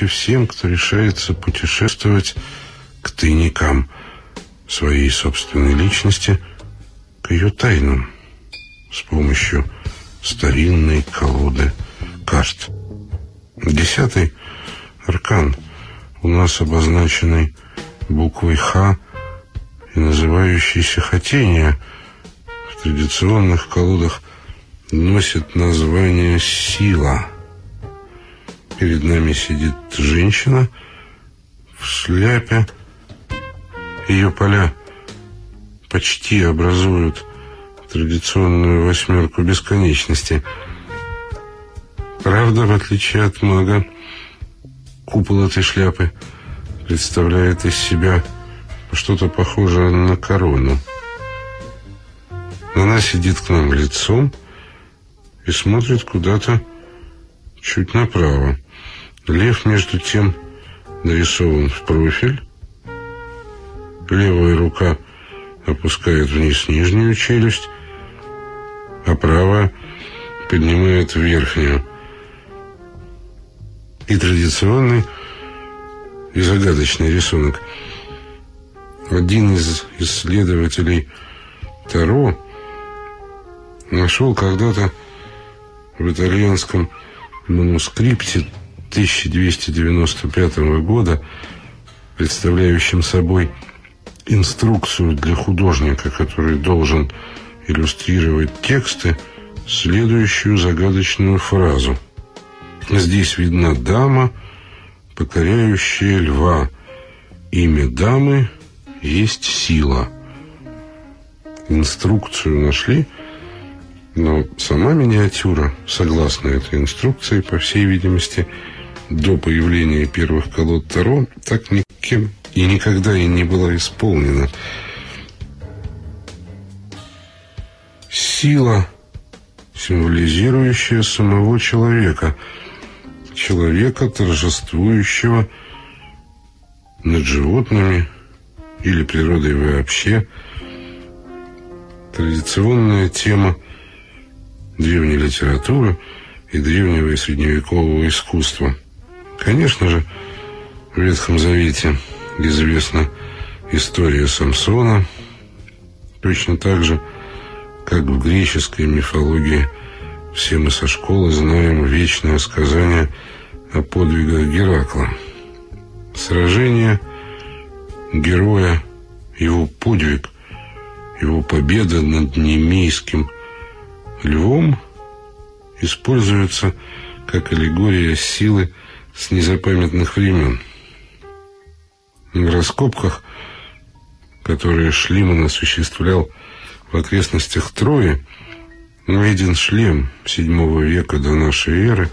Ночи всем, кто решается путешествовать к тайникам своей собственной личности, к ее тайнам с помощью старинной колоды карт. Десятый аркан у нас обозначенный буквой «Х» и называющийся «Хотение» в традиционных колодах носит название «Сила». Перед нами сидит женщина в шляпе. Ее поля почти образуют традиционную восьмерку бесконечности. Правда, в отличие от мага, купол этой шляпы представляет из себя что-то похожее на корону. Она сидит к нам лицом и смотрит куда-то чуть направо. Лев, между тем, нарисован в профиль. Левая рука опускает вниз нижнюю челюсть, а правая поднимает верхнюю. И традиционный и загадочный рисунок. Один из исследователей Таро нашел когда-то в итальянском манускрипте 1295 года, представляющем собой инструкцию для художника, который должен иллюстрировать тексты, следующую загадочную фразу. Здесь видна дама, покоряющая льва. Имя дамы есть сила. Инструкцию нашли, но сама миниатюра, согласно этой инструкции, по всей видимости, до появления первых колод Таро, так никем и никогда и не была исполнена. Сила, символизирующая самого человека, человека, торжествующего над животными или природой вообще. Традиционная тема древней литературы и древнего и средневекового искусства. Конечно же, в Ветхом Завете известна история Самсона, точно так же, как в греческой мифологии все мы со школы знаем вечное сказание о подвигах Геракла. Сражение героя, его подвиг, его победа над немейским львом используется как аллегория силы с незапамятных времен. В раскопках, которые Шлиман осуществлял в окрестностях Трои, найден шлем VII века до нашей эры,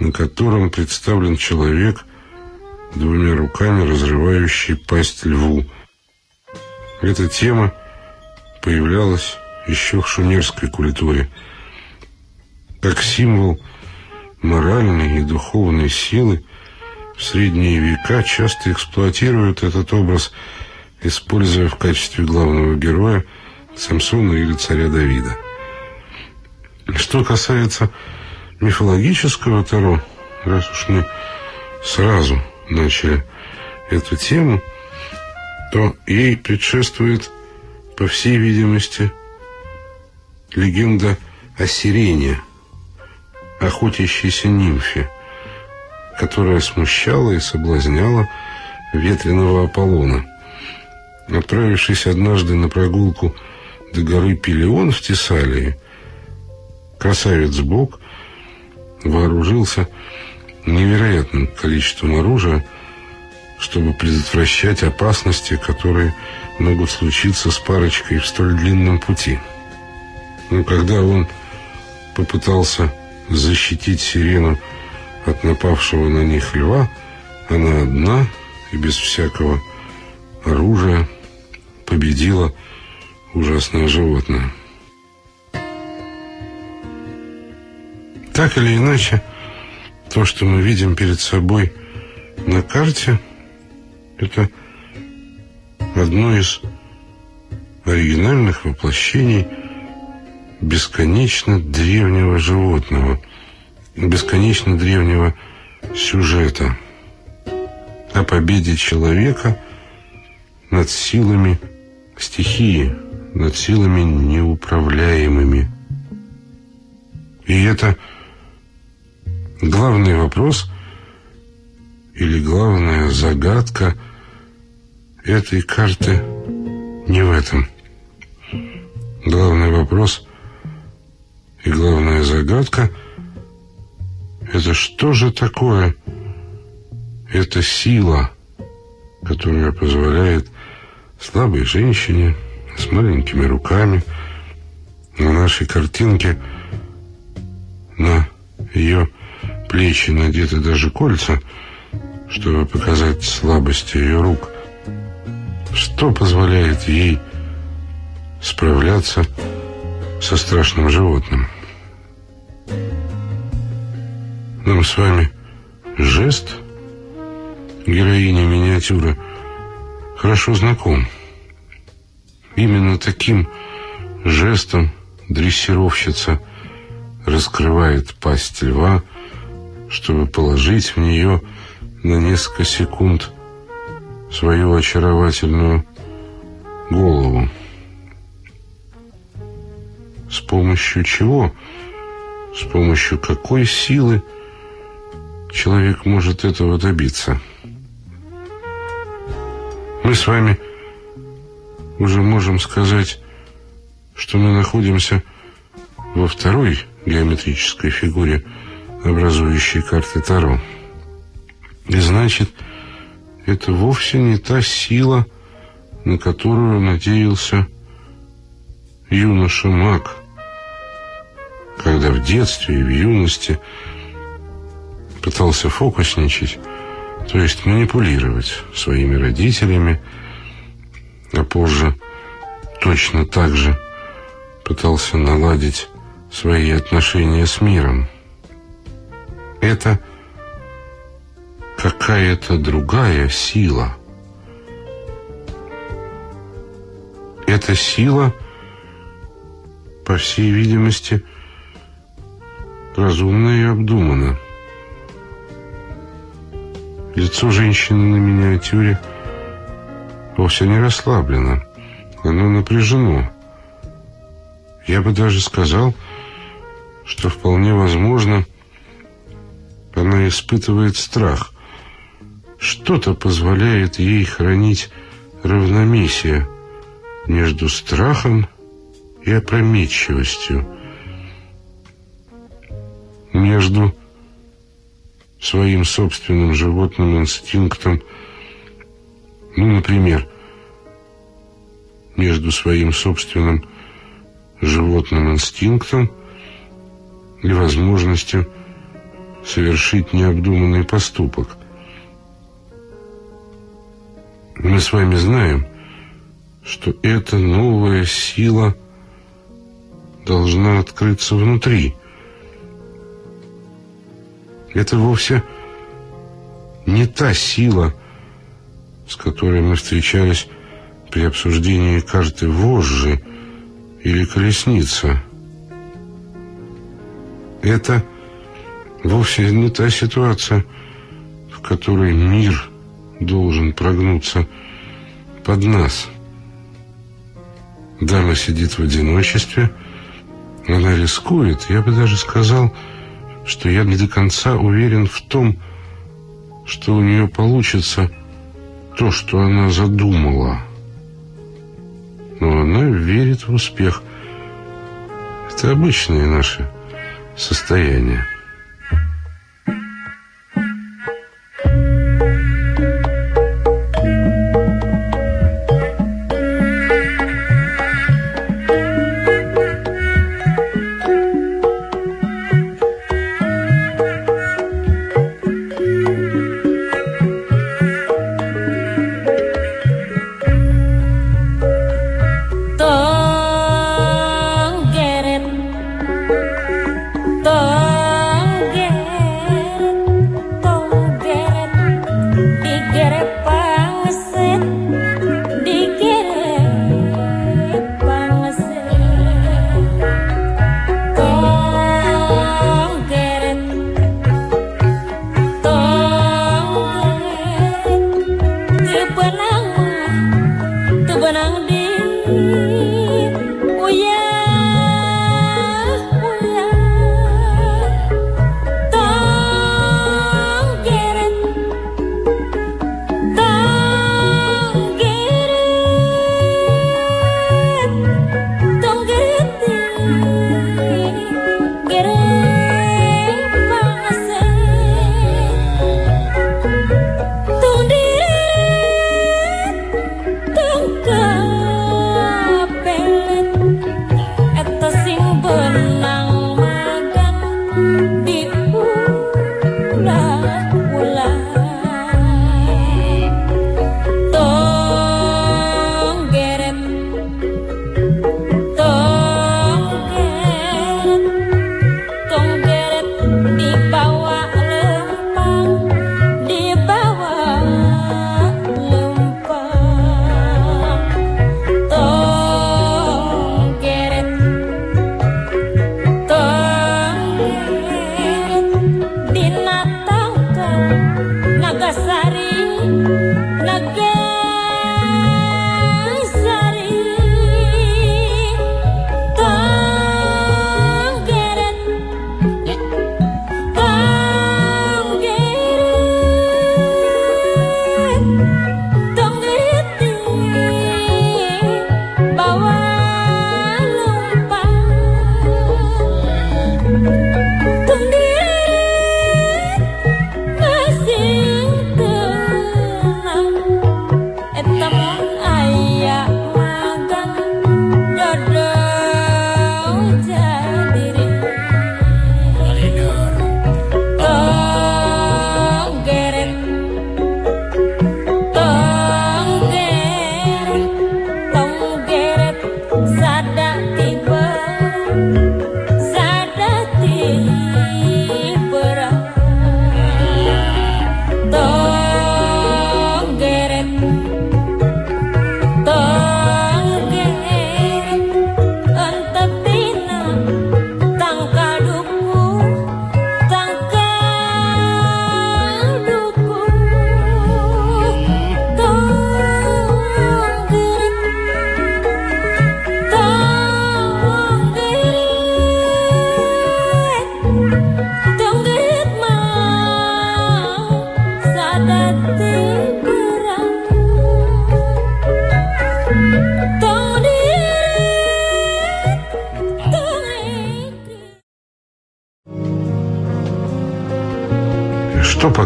на котором представлен человек, двумя руками разрывающий пасть льву. Эта тема появлялась еще в шумерской культуре, как символ моральной и духовной силы, в средние века часто эксплуатируют этот образ, используя в качестве главного героя Самсона или царя Давида. Что касается мифологического Таро, раз уж мы сразу начали эту тему, то ей предшествует, по всей видимости, легенда о Сирене, охотящейся нимфе, которая смущала и соблазняла ветреного Аполлона. Отправившись однажды на прогулку до горы Пелеон в Тесалии, красавец Бог вооружился невероятным количеством оружия, чтобы предотвращать опасности, которые могут случиться с парочкой в столь длинном пути. Но когда он попытался защитить сирену от напавшего на них льва, она одна и без всякого оружия победила ужасное животное. Так или иначе, то, что мы видим перед собой на карте, это одно из оригинальных воплощений бесконечно древнего животного – бесконечно древнего сюжета о победе человека над силами стихии, над силами неуправляемыми. И это главный вопрос или главная загадка этой карты не в этом. Главный вопрос и главная загадка – это что же такое эта сила, которая позволяет слабой женщине с маленькими руками на нашей картинке на ее плечи надеты даже кольца, чтобы показать слабость ее рук. Что позволяет ей справляться со страшным животным? Нам с вами жест героини миниатюры хорошо знаком. Именно таким жестом дрессировщица раскрывает пасть льва, чтобы положить в нее на несколько секунд свою очаровательную голову. С помощью чего? С помощью какой силы человек может этого добиться? Мы с вами уже можем сказать, что мы находимся во второй геометрической фигуре, образующей карты Таро. И значит, это вовсе не та сила, на которую надеялся юноша Мак, когда в детстве и в юности пытался фокусничать, то есть манипулировать своими родителями, а позже точно так же пытался наладить свои отношения с миром. Это какая-то другая сила. Эта сила, по всей видимости, разумна и обдумана. Лицо женщины на миниатюре вовсе не расслаблено, оно напряжено. Я бы даже сказал, что вполне возможно, она испытывает страх – что-то позволяет ей хранить равномесие между страхом и опрометчивостью, между своим собственным животным инстинктом, ну, например, между своим собственным животным инстинктом и возможностью совершить необдуманный поступок – мы с вами знаем, что эта новая сила должна открыться внутри. Это вовсе не та сила, с которой мы встречались при обсуждении карты вожжи или колесница. Это вовсе не та ситуация, в которой мир должен прогнуться под нас. Дама сидит в одиночестве, она рискует. Я бы даже сказал, что я не до конца уверен в том, что у нее получится то, что она задумала. Но она верит в успех. Это обычное наше состояние.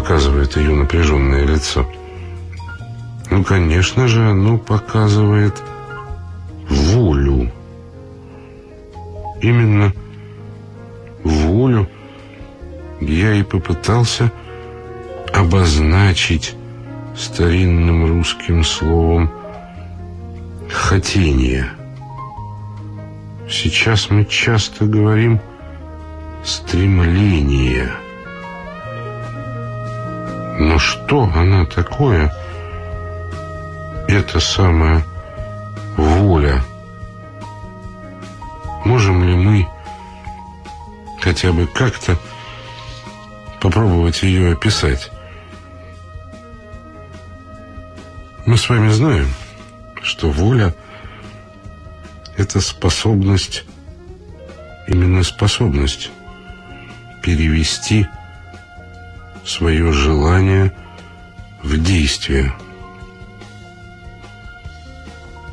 Показывает ее напряженное лицо? Ну, конечно же, оно показывает волю. Именно волю я и попытался обозначить старинным русским словом «хотение». Сейчас мы часто говорим «стремление». Но что она такое? Это самая воля. Можем ли мы хотя бы как-то попробовать ее описать? Мы с вами знаем, что воля – это способность, именно способность перевести – свое желание в действие.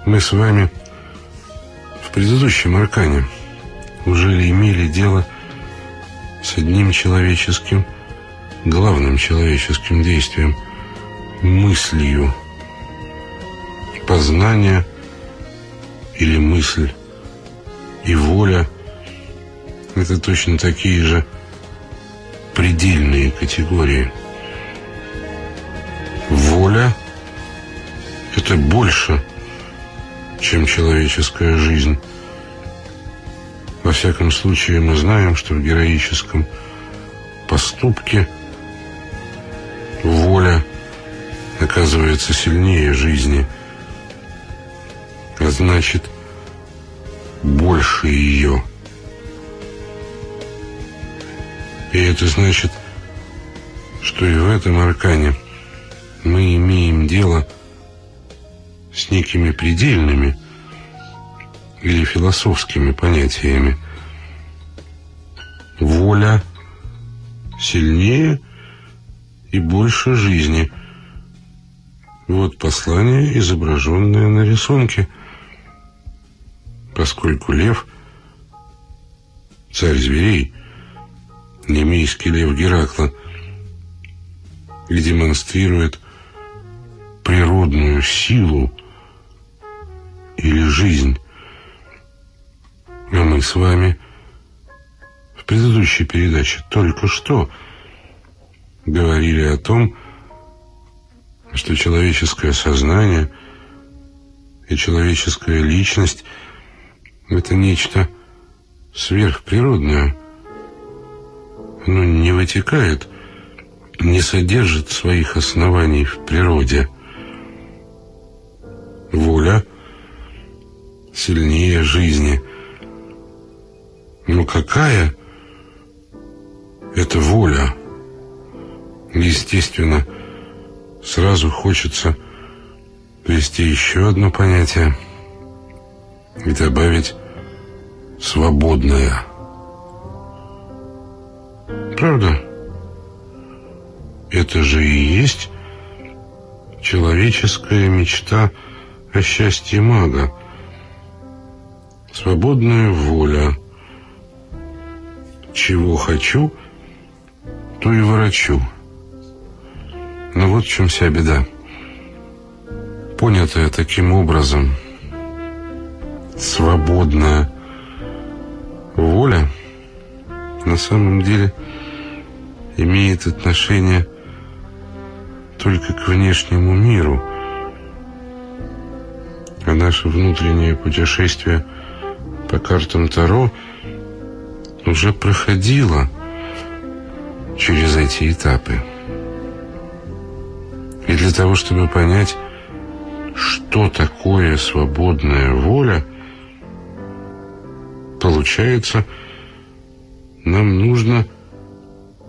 Мы с вами в предыдущем аркане уже имели дело с одним человеческим, главным человеческим действием – мыслью. Познание или мысль и воля – это точно такие же – предельные категории. Воля – это больше, чем человеческая жизнь. Во всяком случае, мы знаем, что в героическом поступке воля оказывается сильнее жизни, а значит, больше ее – И это значит, что и в этом аркане мы имеем дело с некими предельными или философскими понятиями. Воля сильнее и больше жизни. Вот послание, изображенное на рисунке. Поскольку лев, царь зверей, немейский лев Геракла и демонстрирует природную силу или жизнь. А мы с вами в предыдущей передаче только что говорили о том, что человеческое сознание и человеческая личность – это нечто сверхприродное – оно не вытекает, не содержит своих оснований в природе. Воля сильнее жизни. Но какая это воля? Естественно, сразу хочется ввести еще одно понятие и добавить «свободное». Правда? Это же и есть человеческая мечта о счастье мага. Свободная воля. Чего хочу, то и ворочу. Но вот в чем вся беда. Понятая таким образом, свободная воля на самом деле имеет отношение только к внешнему миру, а наше внутреннее путешествие по картам Таро уже проходило через эти этапы. И для того, чтобы понять, что такое свободная воля, получается, нам нужно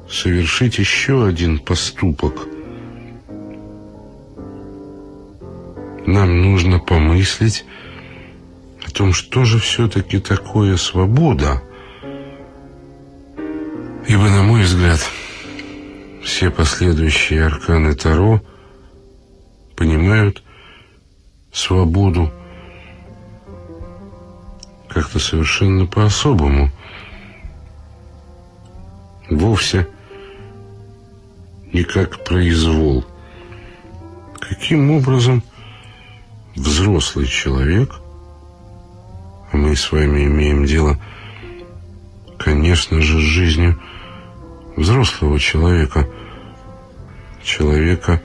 совершить еще один поступок. Нам нужно помыслить о том, что же все-таки такое свобода. Ибо, на мой взгляд, все последующие арканы Таро – понимают свободу как-то совершенно по-особому. Вовсе не как произвол. Каким образом взрослый человек, а мы с вами имеем дело, конечно же, с жизнью взрослого человека, человека,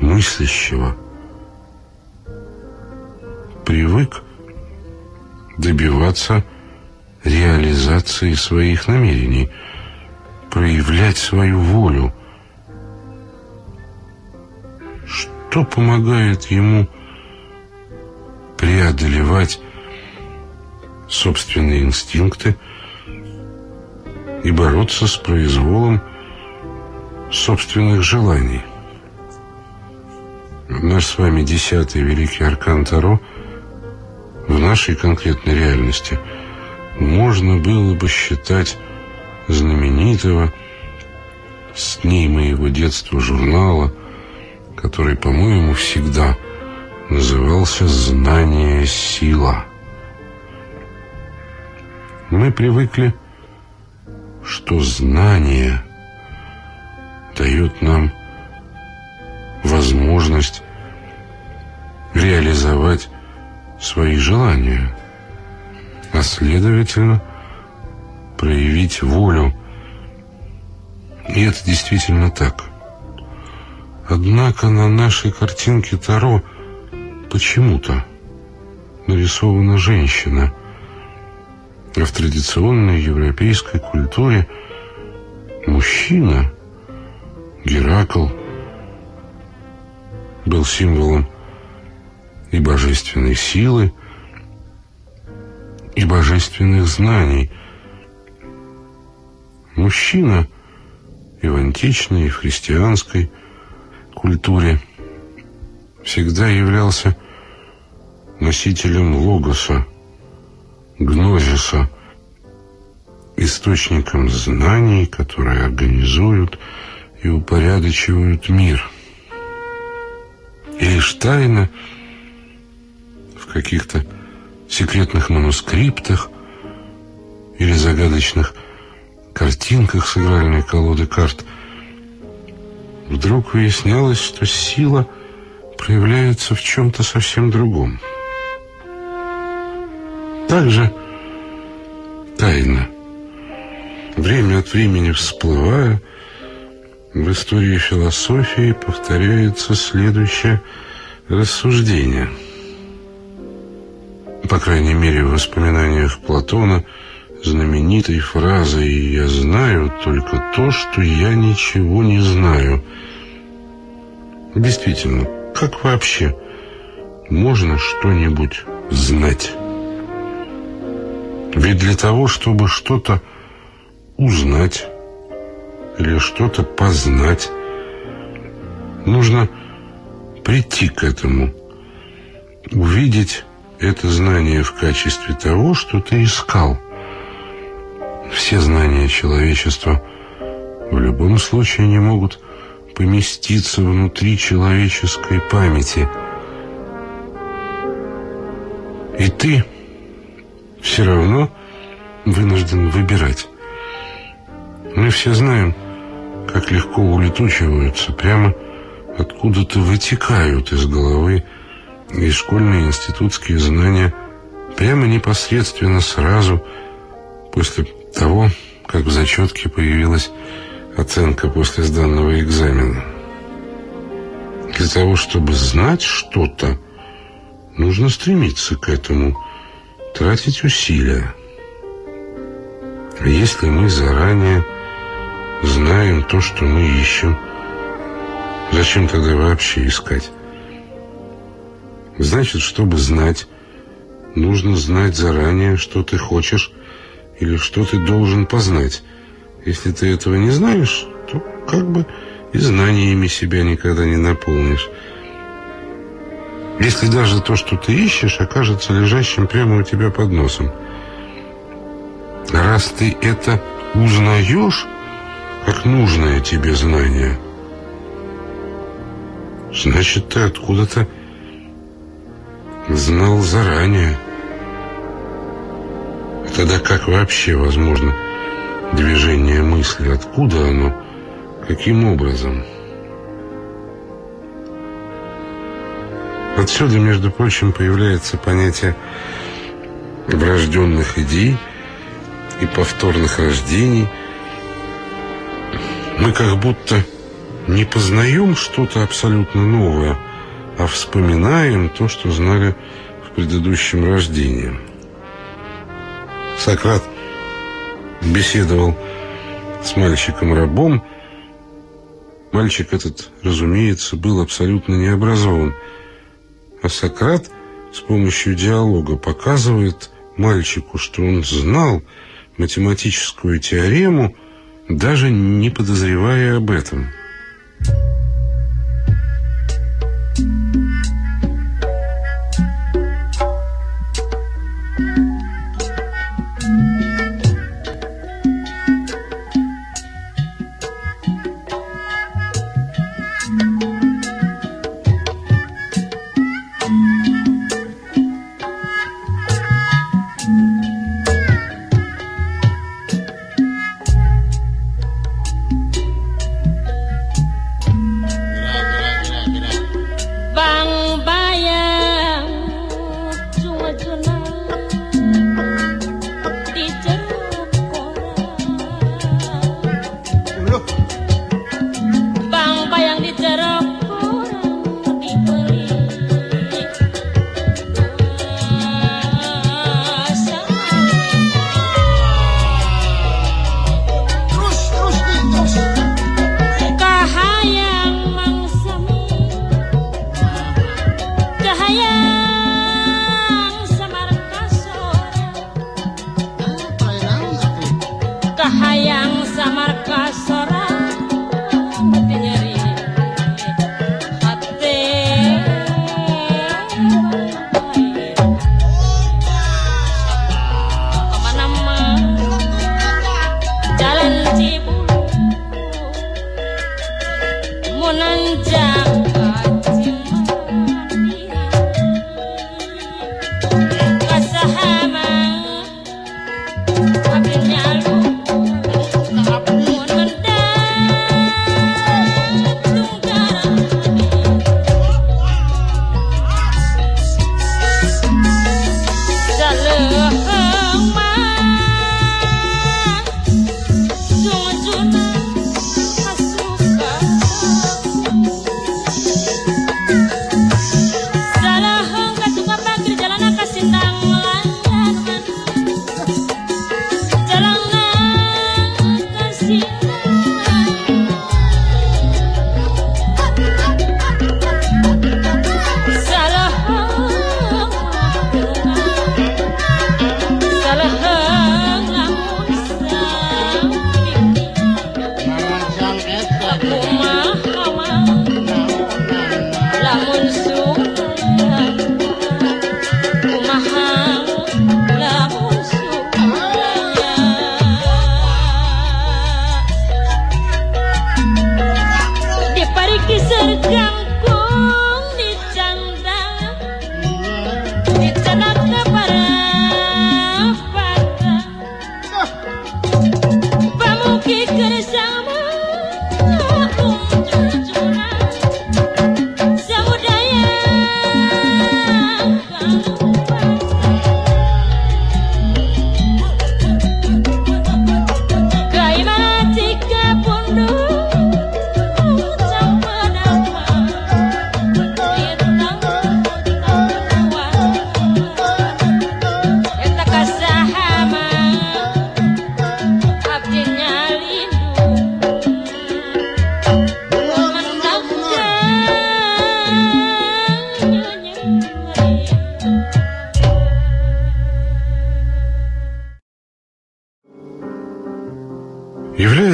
мыслящего, привык добиваться реализации своих намерений, проявлять свою волю. Что помогает ему преодолевать собственные инстинкты и бороться с произволом собственных желаний? Наш с вами десятый великий аркан Таро в нашей конкретной реальности можно было бы считать знаменитого с дней моего детства журнала, который, по-моему, всегда назывался «Знание – сила». Мы привыкли, что знание дает нам возможность реализовать свои желания, а следовательно проявить волю. И это действительно так. Однако на нашей картинке Таро почему-то нарисована женщина. А в традиционной европейской культуре мужчина, Геракл, был символом и божественной силы, и божественных знаний. Мужчина и в античной, и в христианской культуре всегда являлся носителем логоса, гнозиса, источником знаний, которые организуют и упорядочивают мир – и лишь в каких-то секретных манускриптах или загадочных картинках с игральной колоды карт вдруг выяснялось, что сила проявляется в чем-то совсем другом. Также тайно, время от времени всплывая, в истории философии повторяется следующее рассуждение. По крайней мере, в воспоминаниях Платона знаменитой фразой «Я знаю только то, что я ничего не знаю». Действительно, как вообще можно что-нибудь знать? Ведь для того, чтобы что-то узнать, или что-то познать. Нужно прийти к этому, увидеть это знание в качестве того, что ты искал. Все знания человечества в любом случае не могут поместиться внутри человеческой памяти. И ты все равно вынужден выбирать. Мы все знаем, как легко улетучиваются, прямо откуда-то вытекают из головы и школьные институтские знания прямо непосредственно сразу после того, как в зачетке появилась оценка после сданного экзамена. Для того, чтобы знать что-то, нужно стремиться к этому, тратить усилия. Если мы заранее знаем то, что мы ищем, зачем тогда вообще искать? Значит, чтобы знать, нужно знать заранее, что ты хочешь или что ты должен познать. Если ты этого не знаешь, то как бы и знаниями себя никогда не наполнишь. Если даже то, что ты ищешь, окажется лежащим прямо у тебя под носом. Раз ты это узнаешь, как нужное тебе знание, значит, ты откуда-то знал заранее. Тогда как вообще возможно движение мысли? Откуда оно? Каким образом? Отсюда, между прочим, появляется понятие врожденных идей и повторных рождений. Мы как будто не познаем что-то абсолютно новое, а вспоминаем то, что знали в предыдущем рождении. Сократ беседовал с мальчиком-рабом. Мальчик этот, разумеется, был абсолютно необразован. А Сократ с помощью диалога показывает мальчику, что он знал математическую теорему, даже не подозревая об этом.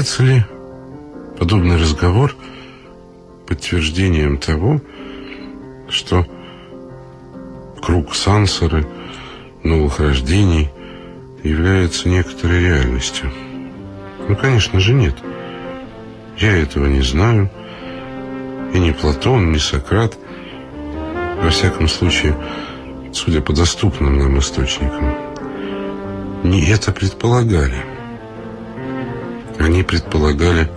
Является ли подобный разговор подтверждением того, что круг сансары, новых рождений является некоторой реальностью? Ну, конечно же, нет. Я этого не знаю. И ни Платон, ни Сократ, во всяком случае, судя по доступным нам источникам, не это предполагали. Они предполагали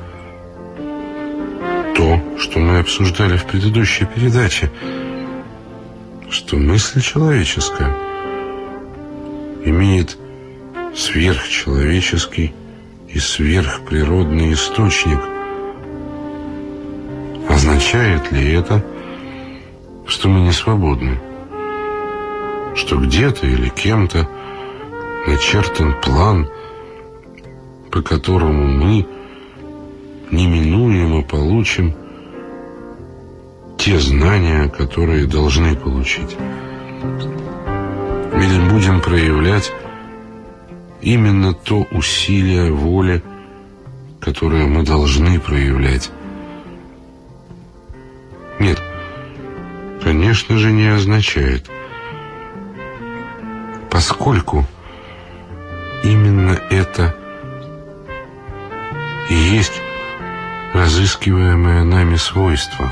то, что мы обсуждали в предыдущей передаче, что мысль человеческая имеет сверхчеловеческий и сверхприродный источник. Означает ли это, что мы не свободны? Что где-то или кем-то начертан план, по которому мы неминуемо получим те знания, которые должны получить. Или будем проявлять именно то усилие воли, которое мы должны проявлять. Нет, конечно же, не означает. Поскольку именно это и есть разыскиваемое нами свойство.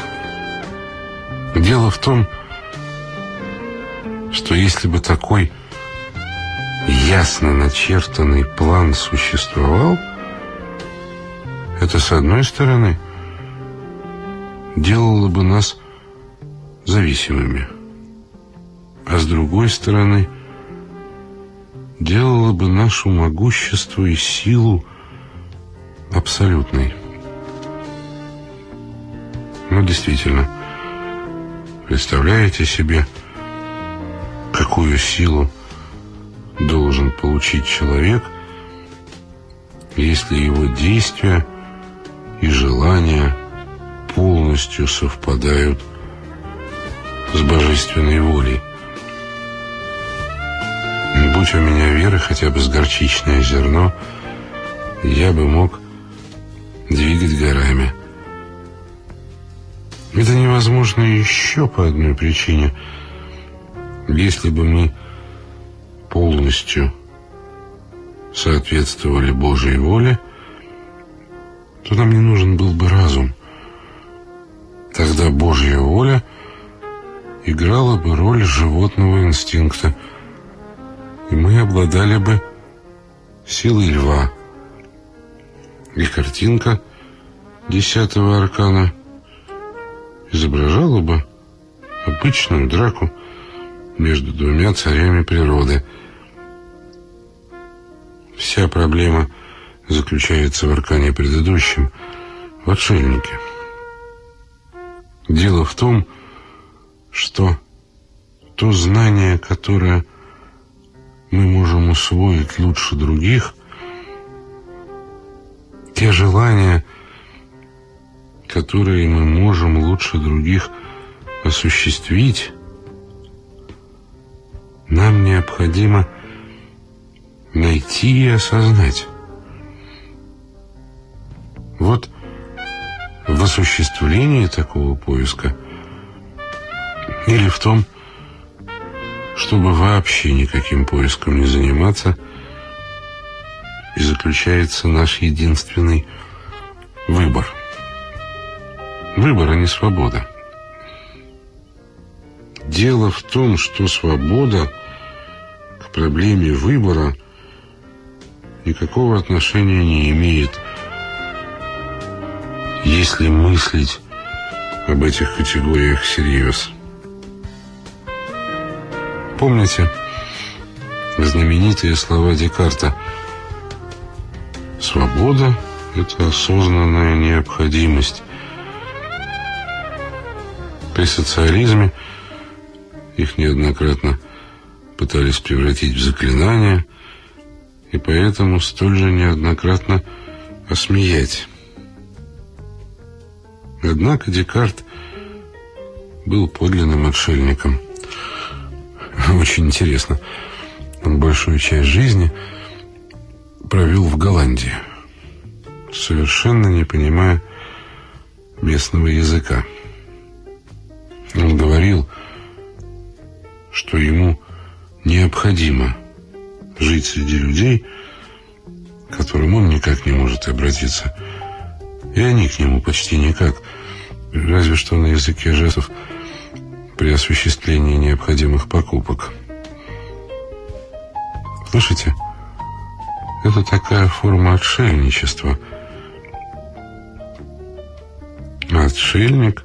Дело в том, что если бы такой ясно начертанный план существовал, это, с одной стороны, делало бы нас зависимыми, а с другой стороны, делало бы нашу могущество и силу абсолютной. Ну, действительно, представляете себе, какую силу должен получить человек, если его действия и желания полностью совпадают с божественной волей. Будь у меня вера хотя бы с горчичное зерно, я бы мог двигать горами. Это невозможно еще по одной причине. Если бы мы полностью соответствовали Божьей воле, то нам не нужен был бы разум. Тогда Божья воля играла бы роль животного инстинкта, и мы обладали бы силой льва. И картинка десятого аркана изображала бы обычную драку между двумя царями природы. Вся проблема заключается в аркане предыдущем, в отшельнике. Дело в том, что то знание, которое мы можем усвоить лучше других, те желания, которые мы можем лучше других осуществить, нам необходимо найти и осознать. Вот в осуществлении такого поиска или в том, чтобы вообще никаким поиском не заниматься, и заключается наш единственный выбор. Выбор, а не свобода. Дело в том, что свобода к проблеме выбора никакого отношения не имеет, если мыслить об этих категориях всерьез. Помните знаменитые слова Декарта «Свобода – это осознанная необходимость». При социализме – их неоднократно пытались превратить в заклинания, и поэтому столь же неоднократно осмеять. Однако Декарт был подлинным отшельником. Очень интересно. Он большую часть жизни провел в Голландии. Совершенно не понимая местного языка. Он говорил, что ему необходимо жить среди людей, к которым он никак не может обратиться. И они к нему почти никак, разве что на языке жестов при осуществлении необходимых покупок. Слышите, это такая форма отшельничества. Отшельник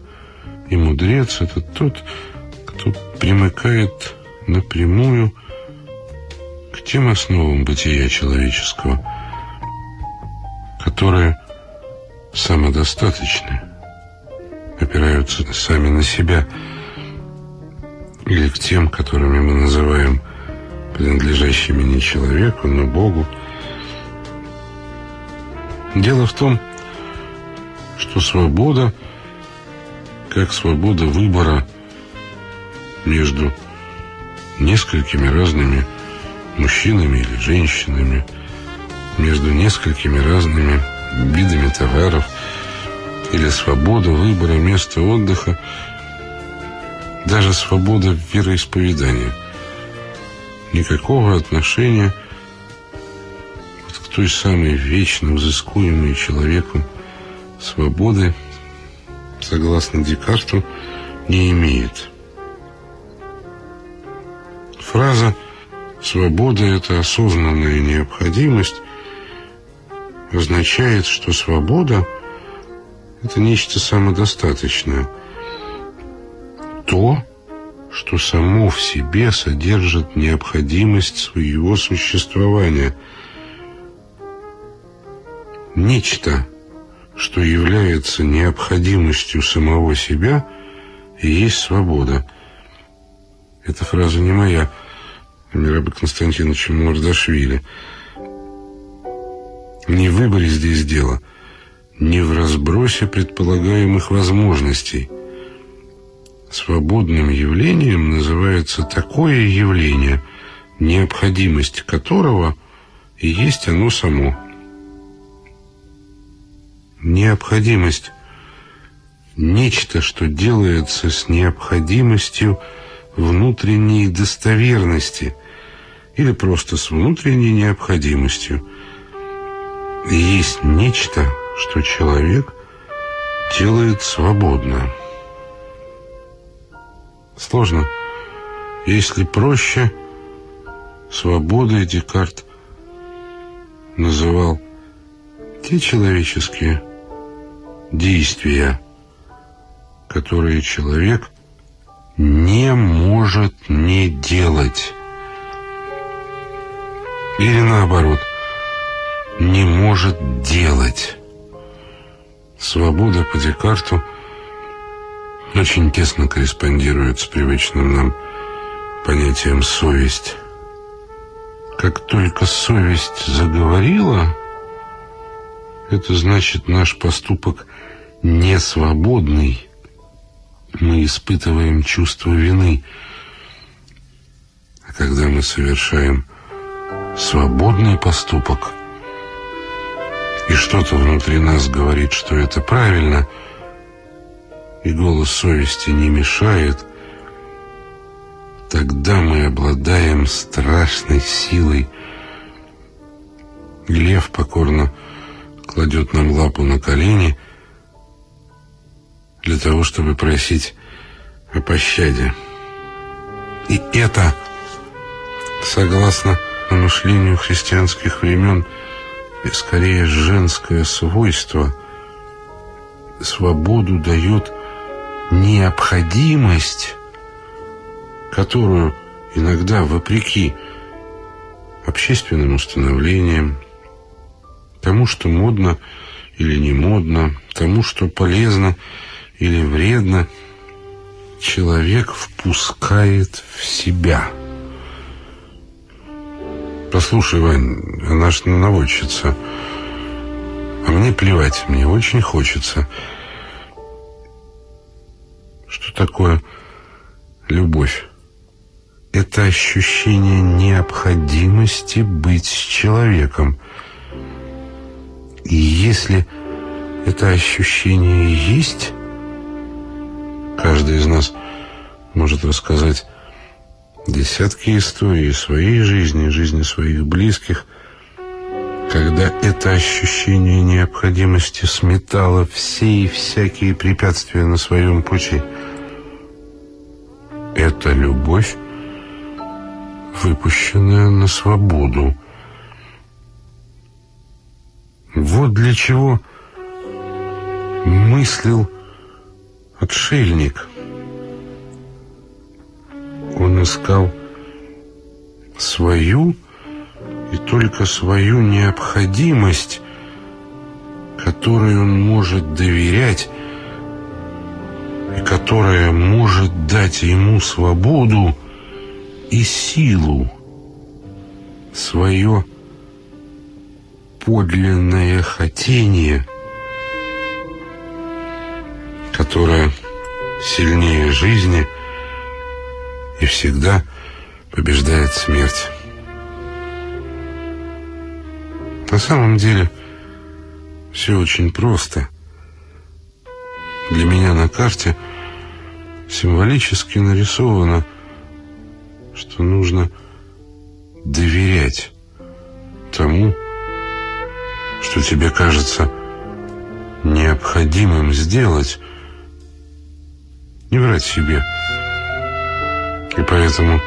и мудрец — это тот, кто примыкает напрямую к тем основам бытия человеческого, которые самодостаточны, опираются сами на себя, или к тем, которыми мы называем принадлежащими не человеку, но Богу. Дело в том, что свобода, как свобода выбора между несколькими разными мужчинами или женщинами, между несколькими разными видами товаров, или свобода выбора места отдыха, даже свобода вероисповедания – никакого отношения к той самой вечно взыскуемой человеком свободы, согласно Декарту, не имеет. Фраза «свобода – это осознанная необходимость» означает, что свобода – это нечто самодостаточное. То, что само в себе содержит необходимость своего существования. Нечто, что является необходимостью самого себя, и есть свобода. Эта фраза не моя, а Мираба Константиновича Мордашвили. Не в выборе здесь дело, не в разбросе предполагаемых возможностей – Свободным явлением называется такое явление, необходимость которого и есть оно само. Необходимость – нечто, что делается с необходимостью внутренней достоверности или просто с внутренней необходимостью. есть нечто, что человек делает свободно. Сложно. Если проще, свободой Декарт называл те человеческие действия, которые человек не может не делать. Или наоборот, не может делать. Свобода по Декарту – очень тесно корреспондирует с привычным нам понятием «совесть». Как только совесть заговорила, это значит наш поступок не свободный. Мы испытываем чувство вины. А когда мы совершаем свободный поступок, и что-то внутри нас говорит, что это правильно – и голос совести не мешает, тогда мы обладаем страшной силой. лев покорно кладет нам лапу на колени для того, чтобы просить о пощаде. И это, согласно мышлению христианских времен, скорее женское свойство. Свободу дает необходимость, которую иногда, вопреки общественным установлениям, тому, что модно или не модно, тому, что полезно или вредно, человек впускает в себя. Послушай, Вань, она ж наводчица. А мне плевать, мне очень хочется. Что такое любовь? Это ощущение необходимости быть с человеком. И если это ощущение есть, каждый из нас может рассказать десятки историй своей жизни, жизни своих близких, когда это ощущение необходимости сметало все и всякие препятствия на своем пути. Это любовь, выпущенная на свободу. Вот для чего мыслил отшельник. Он искал свою и только свою необходимость, которой он может доверять и которая может дать ему свободу и силу, свое подлинное хотение, которое сильнее жизни и всегда побеждает смерть. На самом деле все очень просто. Для меня на карте символически нарисовано, что нужно доверять тому, что тебе кажется необходимым сделать, не врать себе. И поэтому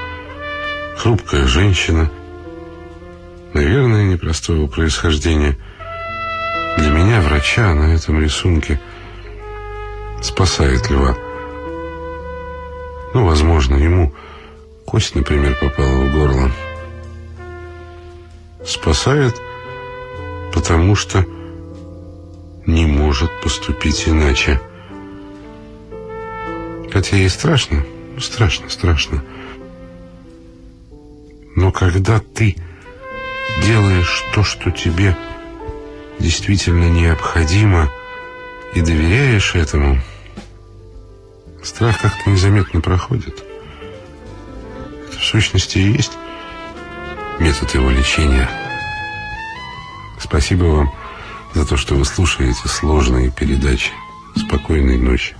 хрупкая женщина, наверное, непростого происхождения, для меня, врача, на этом рисунке спасает льва. Ну, возможно, ему кость, например, попала в горло. Спасает потому что не может поступить иначе. Хотя ей страшно, страшно, страшно. Но когда ты делаешь то, что тебе действительно необходимо, и доверяешь этому, страх как-то незаметно проходит. Это в сущности и есть метод его лечения – Спасибо вам за то, что вы слушаете сложные передачи. Спокойной ночи.